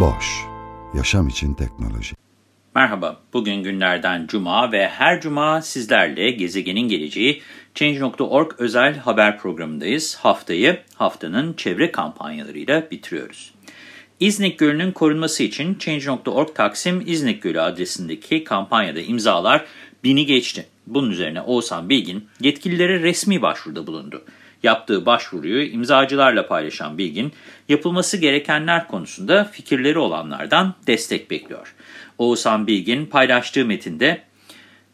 Boş, yaşam için teknoloji. Merhaba, bugün günlerden cuma ve her cuma sizlerle gezegenin geleceği Change.org özel haber programındayız. Haftayı haftanın çevre kampanyalarıyla bitiriyoruz. İznik Gölü'nün korunması için Change.org Taksim İznik Gölü adresindeki kampanyada imzalar bini geçti. Bunun üzerine Oğuzhan Bilgin yetkililere resmi başvuruda bulundu. Yaptığı başvuruyu imzacılarla paylaşan Bilgin, yapılması gerekenler konusunda fikirleri olanlardan destek bekliyor. Oğuzhan Bilgin paylaştığı metinde,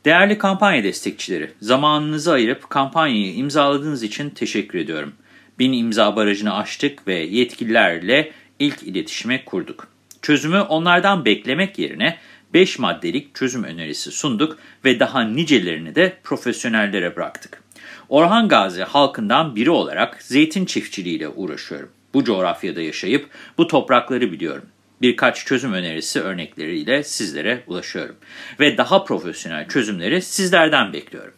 Değerli kampanya destekçileri, zamanınızı ayırıp kampanyayı imzaladığınız için teşekkür ediyorum. Bin imza barajını aştık ve yetkililerle ilk iletişime kurduk. Çözümü onlardan beklemek yerine 5 maddelik çözüm önerisi sunduk ve daha nicelerini de profesyonellere bıraktık. Orhan Gazi halkından biri olarak zeytin çiftçiliğiyle uğraşıyorum. Bu coğrafyada yaşayıp bu toprakları biliyorum. Birkaç çözüm önerisi örnekleriyle sizlere ulaşıyorum. Ve daha profesyonel çözümleri sizlerden bekliyorum.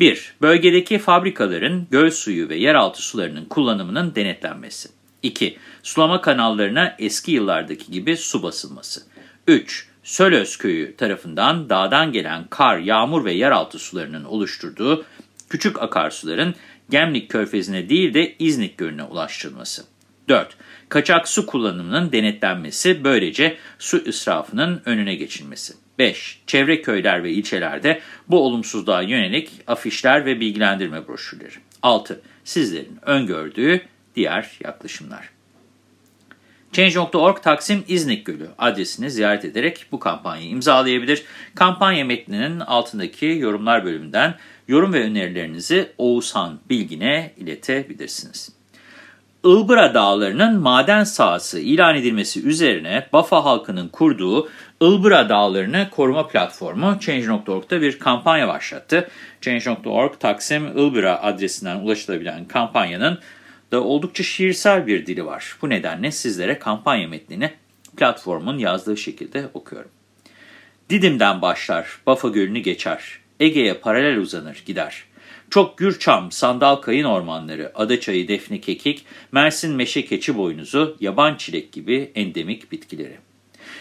1. Bölgedeki fabrikaların göl suyu ve yeraltı sularının kullanımının denetlenmesi. 2. Sulama kanallarına eski yıllardaki gibi su basılması. 3. Sölöz köyü tarafından dağdan gelen kar, yağmur ve yeraltı sularının oluşturduğu küçük akarsuların Gemlik Körfezi'ne değil de İznik Gölü'ne ulaştırılması. 4. Kaçak su kullanımının denetlenmesi, böylece su israfının önüne geçilmesi. 5. Çevre köyler ve ilçelerde bu olumsuzluğa yönelik afişler ve bilgilendirme broşürleri. 6. Sizlerin öngördüğü diğer yaklaşımlar. Change.org Taksim İznik Gölü adresini ziyaret ederek bu kampanyayı imzalayabilir. Kampanya metninin altındaki yorumlar bölümünden yorum ve önerilerinizi Oğuzhan Bilgin'e iletebilirsiniz. Ilbıra Dağları'nın maden sahası ilan edilmesi üzerine Bafa halkının kurduğu Ilbıra Dağları'nı koruma platformu Change.org'da bir kampanya başlattı. Change.org Taksim Ilbıra adresinden ulaşılabilen kampanyanın da oldukça şiirsel bir dili var. Bu nedenle sizlere kampanya metnini platformun yazdığı şekilde okuyorum. Didim'den başlar, Bafa Gölü'nü geçer, Ege'ye paralel uzanır gider. Çok gürçam, sandal kayın ormanları, adaçayı, defne kekik, Mersin meşe keçi boynuzu, yaban çilek gibi endemik bitkileri.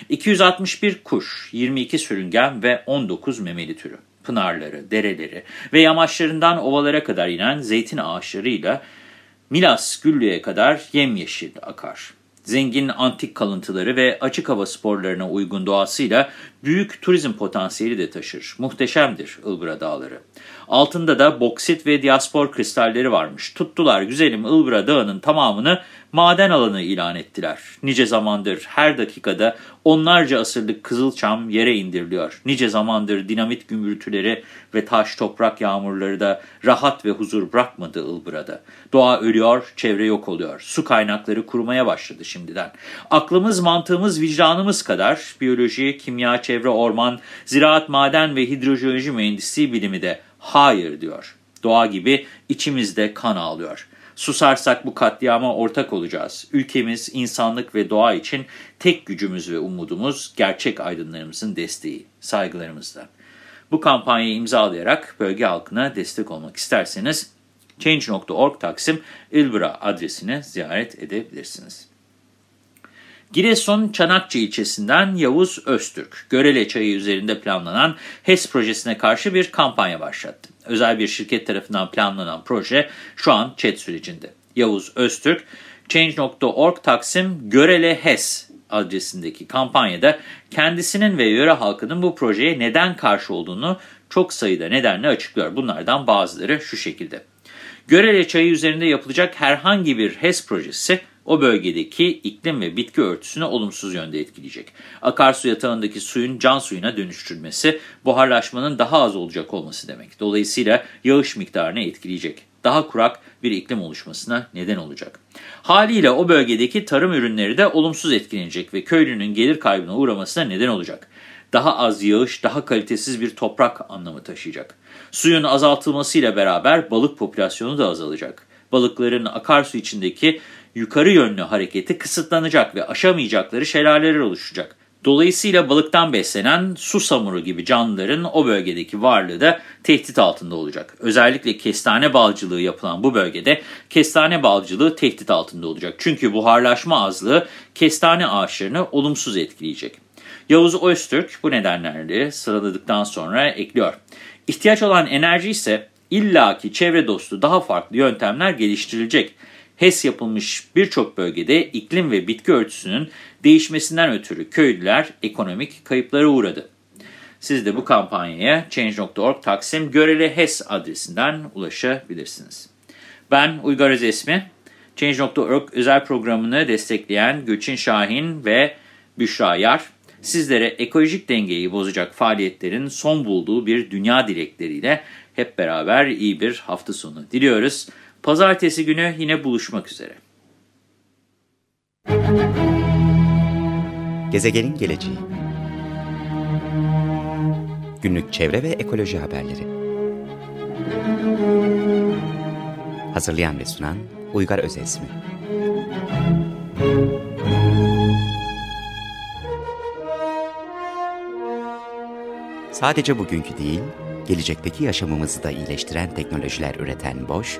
261 kuş, 22 sürüngen ve 19 memeli türü. Pınarları, dereleri ve yamaçlarından ovalara kadar inen zeytin ağaçlarıyla Milas Güllü'ye kadar yemyeşil akar. Zengin antik kalıntıları ve açık hava sporlarına uygun doğasıyla büyük turizm potansiyeli de taşır. Muhteşemdir Ilbıra Dağları. Altında da boksit ve diaspor kristalleri varmış. Tuttular güzelim Ilbıra Dağı'nın tamamını maden alanı ilan ettiler. Nice zamandır her dakikada onlarca asırlık kızılçam yere indiriliyor. Nice zamandır dinamit gümürtüleri ve taş toprak yağmurları da rahat ve huzur bırakmadı Ilbıra'da. Doğa ölüyor, çevre yok oluyor. Su kaynakları kurumaya başladı şimdiden. Aklımız, mantığımız, vicdanımız kadar biyoloji, kimya, çevre, orman, ziraat, maden ve hidrojeoloji mühendisliği bilimi de hayır diyor. Doğa gibi içimizde kan ağlıyor. Susarsak bu katliama ortak olacağız. Ülkemiz, insanlık ve doğa için tek gücümüz ve umudumuz gerçek aydınlarımızın desteği. Saygılarımızla. Bu kampanyayı imzalayarak bölge halkına destek olmak isterseniz Change.org Taksim İlbra adresine ziyaret edebilirsiniz. Giresun Çanakçı ilçesinden Yavuz Öztürk, Görele Çayı üzerinde planlanan HES projesine karşı bir kampanya başlattı. Özel bir şirket tarafından planlanan proje şu an chat sürecinde. Yavuz Öztürk, Change.org Taksim Görele HES adresindeki kampanyada kendisinin ve yöre halkının bu projeye neden karşı olduğunu çok sayıda nedenle açıklıyor. Bunlardan bazıları şu şekilde. Görele çayı üzerinde yapılacak herhangi bir HES projesi o bölgedeki iklim ve bitki örtüsünü olumsuz yönde etkileyecek. Akarsu yatağındaki suyun can suyuna dönüştürülmesi, buharlaşmanın daha az olacak olması demek. Dolayısıyla yağış miktarını etkileyecek. daha kurak bir iklim oluşmasına neden olacak. Haliyle o bölgedeki tarım ürünleri de olumsuz etkilenecek ve köylünün gelir kaybına uğramasına neden olacak. Daha az yağış, daha kalitesiz bir toprak anlamı taşıyacak. Suyun azaltılmasıyla beraber balık popülasyonu da azalacak. Balıkların akarsu içindeki yukarı yönlü hareketi kısıtlanacak ve aşamayacakları şelaleler oluşacak. Dolayısıyla balıktan beslenen su samuru gibi canlıların o bölgedeki varlığı da tehdit altında olacak. Özellikle kestane balcılığı yapılan bu bölgede kestane balcılığı tehdit altında olacak. Çünkü buharlaşma azlığı kestane ağaçlarını olumsuz etkileyecek. Yavuz Öztürk bu nedenlerle sıraladıktan sonra ekliyor. İhtiyaç olan enerji ise illaki çevre dostu daha farklı yöntemler geliştirilecek. HES yapılmış birçok bölgede iklim ve bitki örtüsünün değişmesinden ötürü köylüler ekonomik kayıplara uğradı. Siz de bu kampanyaya Change.org Taksim Göreli HES adresinden ulaşabilirsiniz. Ben Uygar Özesmi, Change.org özel programını destekleyen Gülçin Şahin ve Büşra Yar, sizlere ekolojik dengeyi bozacak faaliyetlerin son bulduğu bir dünya dilekleriyle hep beraber iyi bir hafta sonu diliyoruz. Pazartesi günü yine buluşmak üzere. Gezegenin geleceği. Günlük çevre ve ekoloji haberleri. Hazırlayan ve sunan Uygar Özesmi. Sadece bugünkü değil, gelecekteki yaşamımızı da iyileştiren teknolojiler üreten Boş,